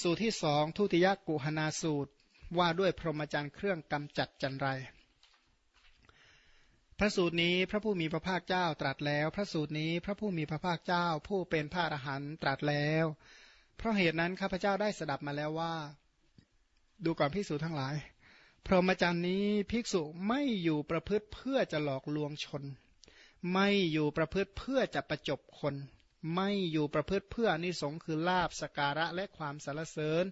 สูตรที่สองทุติยกุหนาสูตรว่าด้วยพรหมจรรย์เครื่องกำจัดจันไร พระสูตรนี้พระผู้มีพระภาคเจ้าตรัสแล้ว พระสูตรนี้พระผู้มีพระภาคเจ้าผู้เป็นพระอรหันต์ตรัสแล้ว เพราะเหตุนั้นข้าพเจ้าได้สดับมาแล้วว่า ดูก่อนภิกษุทั้งหลาย พรหมจรรย์นี้ภิกษุไม่อยู่ประพฤติเพื่อจะหลอกลวงชน ไม่อยู่ประพฤติเพื่อจะประจบคน ไม่อยู่ประพฤติเพื่ออนิสงค์คือลาบสการะและความสรรเสริญ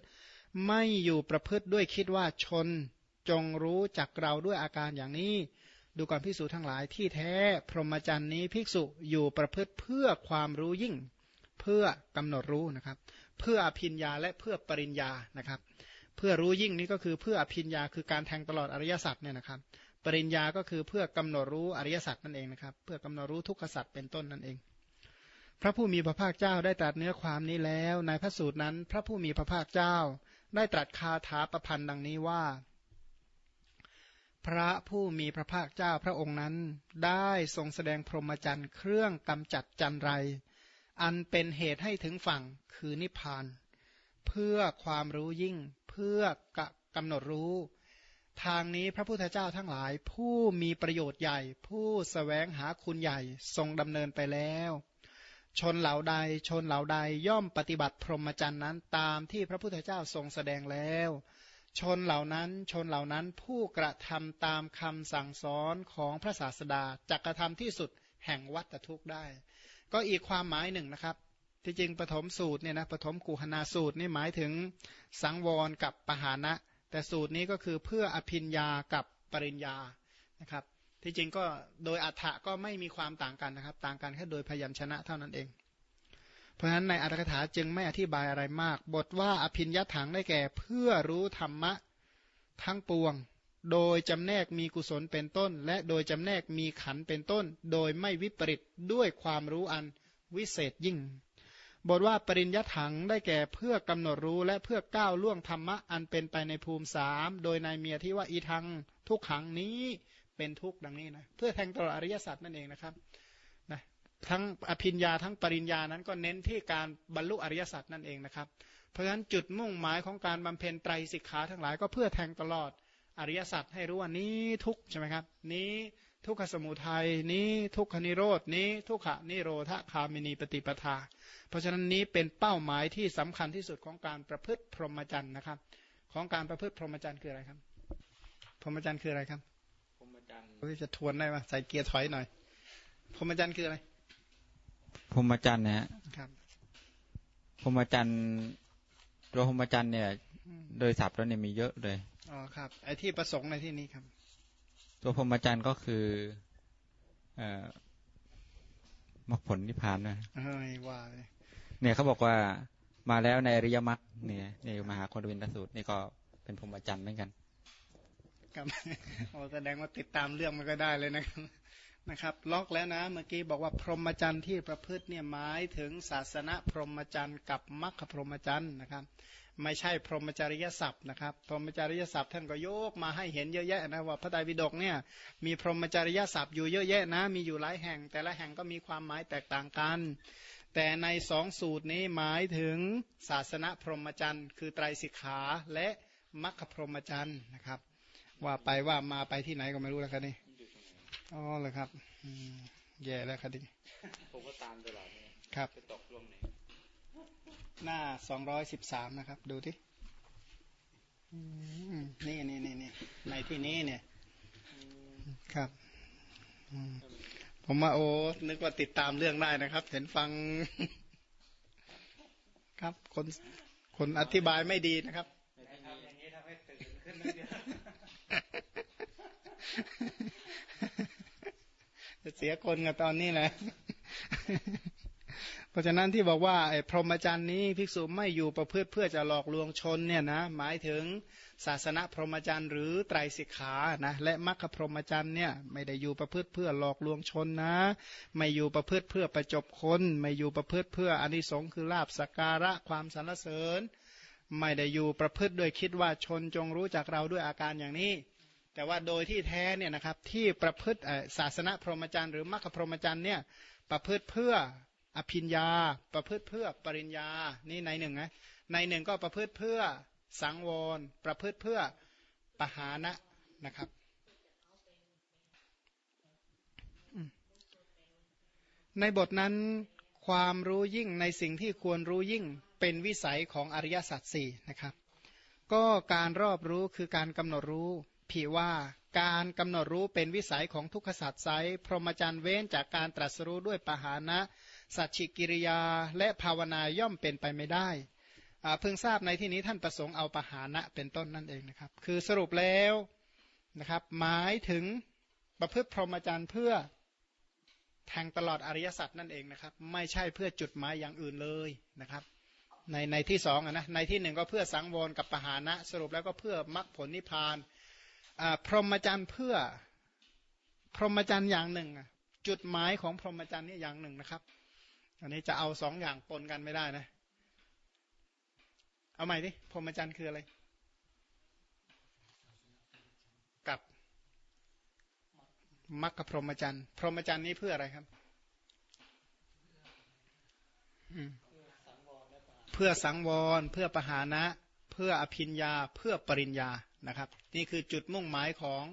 ไม่อยู่ประพฤติด้วยคิดว่าชน จงรู้จักเราด้วยอาการอย่างนี้ ดูก่อนภิกษุทั้งหลายที่แท้ พรหมจรรย์นี้ภิกษุอยู่ประพฤติเพื่อความรู้ยิ่ง เพื่อกำหนดรู้นะครับ เพื่ออภิญญาและเพื่อปริญญานะครับ เพื่อรู้ยิ่งนี้ก็คือเพื่ออภิญญาคือการแทงตลอดอริยสัจเนี่ยนะครับ ปริญญาก็คือเพื่อกำหนดรู้อริยสัจนั่นเองนะครับ เพื่อกำหนดรู้ทุกขสัจเป็นต้นนั่นเอง พระผู้มีพระภาคเจ้าได้ตรัสเนื้อความนี้แล้ว ในพระสูตรนั้น พระผู้มีพระภาคเจ้า ได้ตรัสคาถาประพันธ์ดังนี้ว่า พระผู้มีพระภาคเจ้าพระองค์นั้นได้ทรงแสดงพรหมจรรย์เครื่องกำจัดจันไร อันเป็นเหตุให้ถึงฝั่งคือนิพพาน เพื่อความรู้ยิ่งเพื่อกำหนดรู้ ทางนี้พระพุทธเจ้าทั้งหลายผู้มีประโยชน์ใหญ่ ผู้สแสวงหาคุณใหญ่ทรงดำเนินไปแล้ว ชนเหล่าใดชนเหล่าใดย่อมปฏิบัติพรหมจรรย์นั้นตามที่พระพุทธเจ้าทรงแสดงแล้ว ชนเหล่านั้นชนเหล่านั้นผู้กระทำตามคำสั่งสอนของพระศาสดาจักกระทำที่สุดแห่งวัตทุกข์ได้ ก็อีกความหมายหนึ่งนะครับ ที่จริงปฐมสูตรเนี่ยนะปฐมกุหนาสูตรนี่หมายถึงสังวรกับปหานะ แต่สูตรนี้ก็คือเพื่ออภินยากับปริญญานะครับ ที่จริงก็โดยอัฏฐะก็ไม่มีความต่างกันนะครับ ต่างกันแค่โดยพยัญชนะเท่านั้นเอง เพราะฉะนั้นในอัตถกถาจึงไม่อธิบายอะไรมาก บทว่าอภินยถังได้แก่เพื่อรู้ธรรมะทั้งปวง โดยจำแนกมีกุศลเป็นต้น และโดยจำแนกมีขันเป็นต้น โดยไม่วิปริตด้วยความรู้อันวิเศษยิ่ง บทว่าปริญญาถังได้แก่เพื่อกำหนดรู้และเพื่อก้าวล่วงธรรมะอันเป็นไปในภูมิสามโดยในเมียที่ว่าอีทังทุกขังนี้ เป็นทุกข์ดังนี้นะเพื่อแทงตลอดอริยสัจนั่นเองนะครับนะทั้งอภิญญาทั้งปริญญานั้นก็เน้นที่การบรรลุอริยสัจนั่นเองนะครับ เพราะฉะนั้นจุดมุ่งหมายของการบำเพ็ญไตรสิกขาทั้งหลายก็เพื่อแทงตลอดอริยสัจให้รู้ว่านี้ทุกใช่ไหมครับ นี้ทุกขสมุทัยนี้ทุกขนิโรดนี้ทุกขนิโรธคามินีปฏิปทา เพราะฉะนั้นนี้เป็นเป้าหมายที่สำคัญที่สุดของการประพฤติพรหมจรรย์นะครับ ของการประพฤติพรหมจรรย์คืออะไรครับ พรหมจรรย์คืออะไรครับ จรรย์จะทวนได้ไหมใส่เกียร์ถอยหน่อยพรหมจรรย์คืออะไรพรหมจรรย์นะครับพรหมจรรย์ตัวพรหมจรรย์เนี่ย โดยศัพท์แล้วเนี่ยมีเยอะเลยอ๋อครับ ไอ้ที่ประสงค์ในที่นี้ครับ ตัวพรหมจรรย์ก็คือ เอ่อมรรคผลนิพพานนะเฮ้ยว่าเนี่ยเขาบอกว่ามาแล้วในอริยมรรคเนี่ยในมหาคนวินทสูตร นี่ก็เป็นพรหมจรรย์เหมือนกัน ครับโอ้แสดงว่าติดตามเรื่องมันก็ได้เลยนะครับนะครับ ล็อกแล้วนะเมื่อกี้บอกว่าพรหมจรรย์ที่ประพฤติเนี่ยหมายถึงศาสนาพรหมจรรย์กับมรรคพรหมจรรย์นะครับ ไม่ใช่พรหมจริยศัพท์นะครับ พรหมจริยศัพท์ท่านก็โยกมาให้เห็นเยอะแยะนะว่าพระไตรปิฎกเนี่ยมีพรหมจริยศัพท์อยู่เยอะแยะนะ มีอยู่หลายแห่ง แต่ละแห่งก็มีความหมายแตกต่างกัน แต่ในสองสูตรนี้หมายถึงศาสนาพรหมจรรย์ คือไตรสิกขาและมรรคพรหมจรรย์นะครับ ว่าไปว่ามาไปที่ไหนก็ไม่รู้แล้วครับนี่อ๋อเลยครับแย่แล้วครับนี่ผมก็ตามตลอดนี่ครับจะตกลงไหนหน้าสองร้อยสิบสามนะครับ ดูที่นี่นี่นี่นี่ในที่นี้เนี่ย ครับผมว่าโอ้นึกว่าติดตามเรื่องได้นะครับ เห็นฟัง ครับ คนคนอธิบายไม่ดีนะครับอย่างนี้ทำให้ตื่นขึ้น จะเสียคนกับตอนนี้แหละเพราะฉะนั้นที่บอกว่าไอ้พรหมจรรย์นี้ภิกษุไม่อยู่ประพฤติเพื่อจะหลอกลวงชนเนี่ยนะหมายถึงศาสนาพรหมจรรย์หรือไตรสิกขานะและมรรคพรหมจรรย์เนี่ยไม่ได้อยู่ประพฤติเพื่อหลอกลวงชนนะ ไม่อยู่ประพฤติเพื่อประจบคน ไม่อยู่ประพฤติเพื่ออนิสงค์คือลาบสการะความสรรเสริญ ไม่ได้อยู่ประพฤติโดยคิดว่าชนจงรู้จักเราด้วยอาการอย่างนี้ แต่ว่าโดยที่แท้เนี่ยนะครับที่ประพฤติศาสนาพรหมจรรย์หรือมรรคพรหมจรรย์เนี่ยประพฤติเพื่ออภิญญา ประพฤติเพื่อปริญญานี่ในหนึ่งนะในหนึ่งก็ประพฤติเพื่อสังวร ประพฤติเพื่อปหานะนะครับในบทนั้นความรู้ยิ่งในสิ่งที่ควรรู้ยิ่ง เป็นวิสัยของอริยสัจสี่นะครับ ก็การรอบรู้คือการกำหนดรู้ผีว่าการกำหนดรู้เป็นวิสัยของทุกขสัจไซพรหมจรรย์เว้นจากการตรัสรู้ด้วยปหานะ สัจฉิกิริยา และภาวนาย่อมเป็นไปไม่ได้เพิ่งทราบในที่นี้ท่านประสงค์เอาปหานะเป็นต้นนั่นเองนะครับ คือสรุปแล้วนะครับ หมายถึงประพฤติพรหมจรรย์เพื่อแทงตลอดอริยสัจนั่นเองนะครับ ไม่ใช่เพื่อจุดหมายอย่างอื่นเลยนะครับ ในในที่สองอะนะในที่หนึ่งก็เพื่อสังวรกับปหานะ สรุปแล้วก็เพื่อมรรคผลนิพพานพรหมจรรย์เพื่อพรหมจรรย์อย่างหนึ่ง จุดหมายของพรหมจรรย์นี่อย่างหนึ่งนะครับ อันนี้จะเอาสองอย่างปนกันไม่ได้นะ เอาใหม่ดิพรหมจรรย์คืออะไร กับมรรคพรหมจรรย์ พรหมจรรย์นี้เพื่ออะไรครับ อืม เพื่อสังวร เพื่อปหานะ เพื่ออภิญญาเพื่อปริญญานะครับ นี่คือจุดมุ่งหมายของ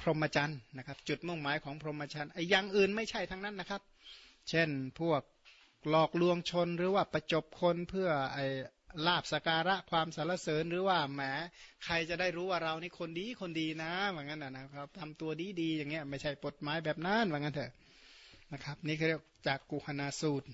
พรหมจรรย์นะครับ จุดมุ่งหมายของพรหมจรรย์ไอ้ย่างอื่นไม่ใช่ทั้งนั้นนะครับ เช่นพวกหลอกลวงชนหรือว่าประจบคนเพื่อไอ้ลาบสการะความสรรเสริญหรือว่าแหมใครจะได้รู้ว่าเรานี่คนดีคนดีนะว่างั้นนะนะครับทำตัวดีดีๆอย่างเงี้ยไม่ใช่กฎหมายแบบนั้นว่างั้นเถอะนะครับ นี่เขาเรียกจากกุหนาสูตร